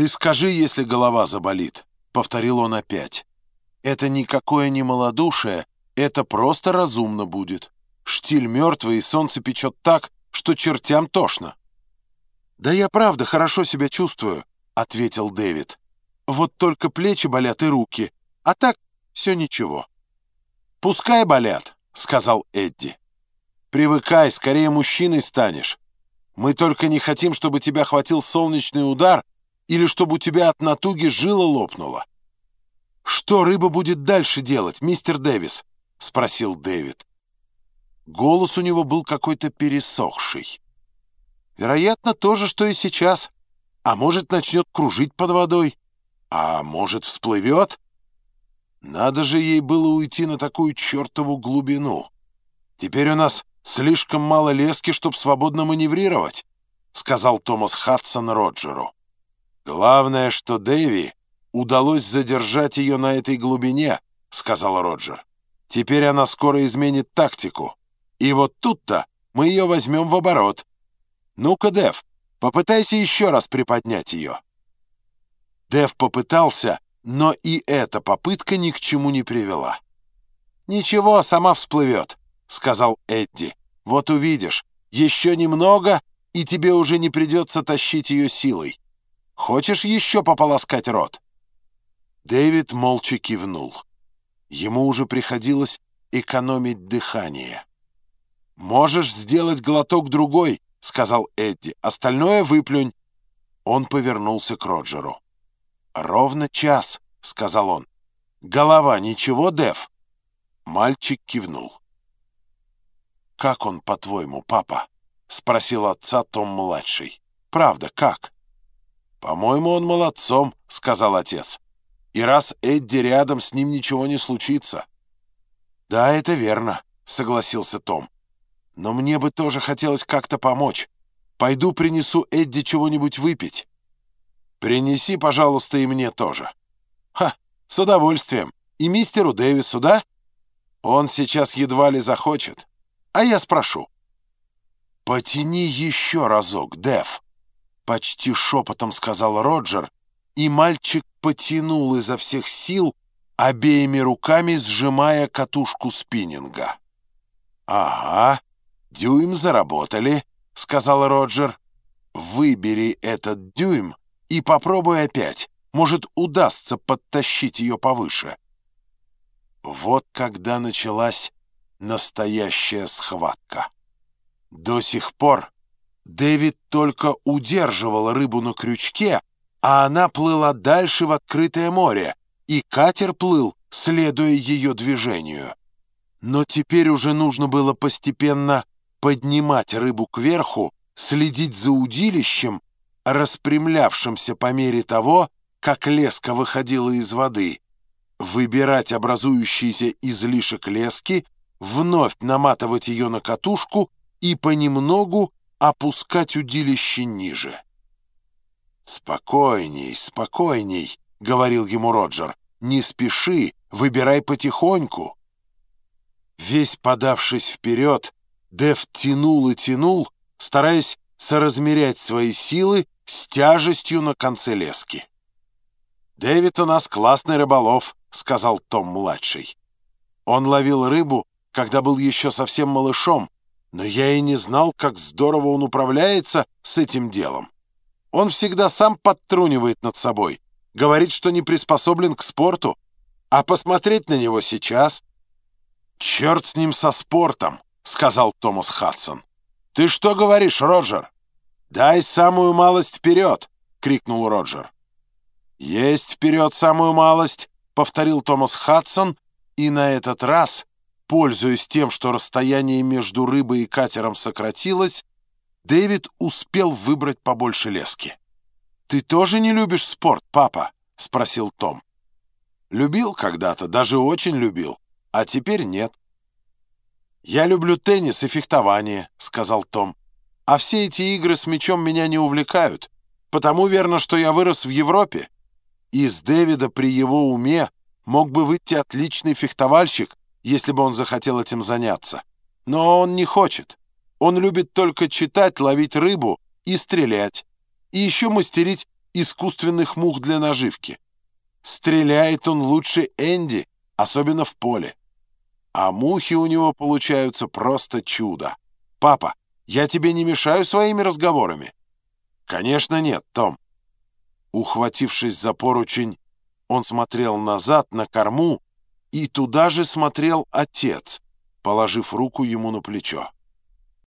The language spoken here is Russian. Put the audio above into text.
«Ты скажи, если голова заболит», — повторил он опять. «Это никакое не малодушие, это просто разумно будет. Штиль мертвый, и солнце печет так, что чертям тошно». «Да я правда хорошо себя чувствую», — ответил Дэвид. «Вот только плечи болят и руки, а так все ничего». «Пускай болят», — сказал Эдди. «Привыкай, скорее мужчиной станешь. Мы только не хотим, чтобы тебя хватил солнечный удар или чтобы у тебя от натуги жила лопнула». «Что рыба будет дальше делать, мистер Дэвис?» — спросил Дэвид. Голос у него был какой-то пересохший. «Вероятно, то же, что и сейчас. А может, начнет кружить под водой. А может, всплывет?» Надо же ей было уйти на такую чертову глубину. Теперь у нас слишком мало лески, чтобы свободно маневрировать, сказал Томас Хадсон Роджеру. Главное, что Дэви удалось задержать ее на этой глубине, сказал Роджер. Теперь она скоро изменит тактику. И вот тут-то мы ее возьмем в оборот. Ну-ка, Дэв, попытайся еще раз приподнять ее. Дэв попытался, но и эта попытка ни к чему не привела. «Ничего, сама всплывет», — сказал Эдди. «Вот увидишь, еще немного, и тебе уже не придется тащить ее силой. Хочешь еще пополоскать рот?» Дэвид молча кивнул. Ему уже приходилось экономить дыхание. «Можешь сделать глоток другой», — сказал Эдди. «Остальное выплюнь». Он повернулся к Роджеру. «Ровно час», — сказал он. «Голова, ничего, Дэв?» Мальчик кивнул. «Как он, по-твоему, папа?» — спросил отца Том-младший. «Правда, как?» «По-моему, он молодцом», — сказал отец. «И раз Эдди рядом, с ним ничего не случится». «Да, это верно», — согласился Том. «Но мне бы тоже хотелось как-то помочь. Пойду принесу Эдди чего-нибудь выпить». Принеси, пожалуйста, и мне тоже. Ха, с удовольствием. И мистеру Дэвису, да? Он сейчас едва ли захочет. А я спрошу. «Потяни еще разок, Дэв», — почти шепотом сказал Роджер, и мальчик потянул изо всех сил, обеими руками сжимая катушку спиннинга. «Ага, дюйм заработали», — сказал Роджер. «Выбери этот дюйм и попробуй опять. Может, удастся подтащить ее повыше. Вот когда началась настоящая схватка. До сих пор Дэвид только удерживал рыбу на крючке, а она плыла дальше в открытое море, и катер плыл, следуя ее движению. Но теперь уже нужно было постепенно поднимать рыбу кверху, следить за удилищем распрямлявшимся по мере того, как леска выходила из воды, выбирать образующийся излишек лески, вновь наматывать ее на катушку и понемногу опускать удилище ниже. «Спокойней, спокойней», — говорил ему Роджер, — «не спеши, выбирай потихоньку». Весь подавшись вперед, Дев тянул и тянул, стараясь соразмерять свои силы с тяжестью на конце лески. «Дэвид у нас классный рыболов», — сказал Том-младший. Он ловил рыбу, когда был еще совсем малышом, но я и не знал, как здорово он управляется с этим делом. Он всегда сам подтрунивает над собой, говорит, что не приспособлен к спорту, а посмотреть на него сейчас... «Черт с ним со спортом», — сказал Томас Хадсон. «Ты что говоришь, Роджер?» «Дай самую малость вперед!» — крикнул Роджер. «Есть вперед самую малость!» — повторил Томас Хадсон, и на этот раз, пользуясь тем, что расстояние между рыбой и катером сократилось, Дэвид успел выбрать побольше лески. «Ты тоже не любишь спорт, папа?» — спросил Том. «Любил когда-то, даже очень любил, а теперь нет». «Я люблю теннис и фехтование», — сказал Том. «А все эти игры с мячом меня не увлекают, потому верно, что я вырос в Европе. Из Дэвида при его уме мог бы выйти отличный фехтовальщик, если бы он захотел этим заняться. Но он не хочет. Он любит только читать, ловить рыбу и стрелять. И еще мастерить искусственных мух для наживки. Стреляет он лучше Энди, особенно в поле. А мухи у него получаются просто чудо. Папа, я тебе не мешаю своими разговорами? Конечно, нет, Том. Ухватившись за поручень, он смотрел назад на корму, и туда же смотрел отец, положив руку ему на плечо.